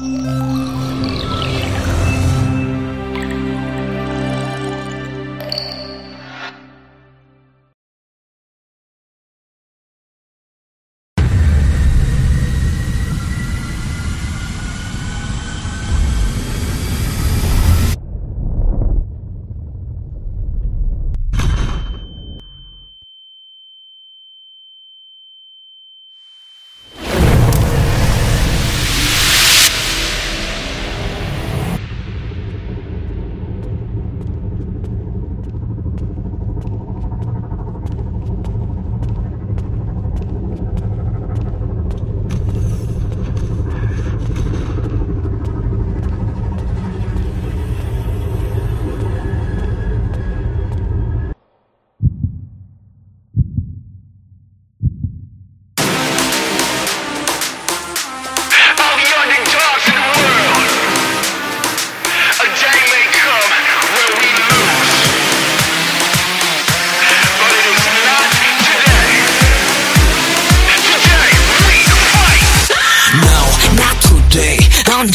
Música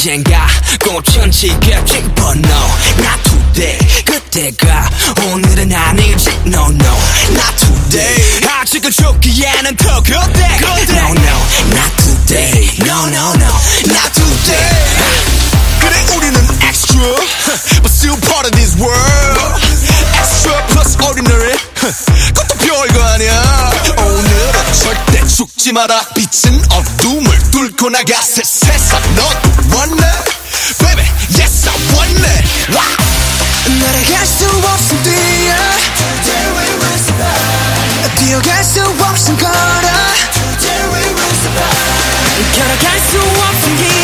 언젠가 꽃은 지겠지, but no, not today. 그때가 오늘은 아니지, no, no, not today. 아직은 죽기에는 더 그때. No, no, not today. No, no, no, not today. 그래 우리는 extra But still part of this 죽지 마라. 빛은 어둠을 뚫고 나가. 새 세상 너도 원해? Baby yes I want it. wow. 날아갈 수 없음 뛰어 뛰어갈 수 없음 걸어. 걸어갈 수 없음 기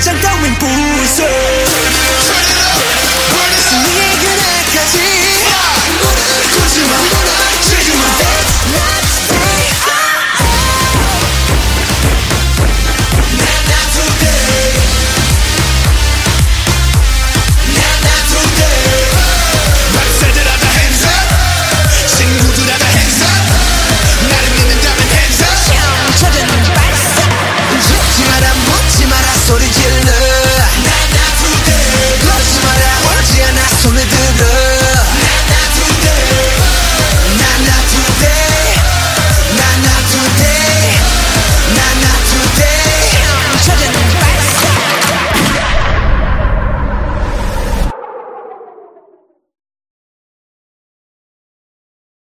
成都永伴。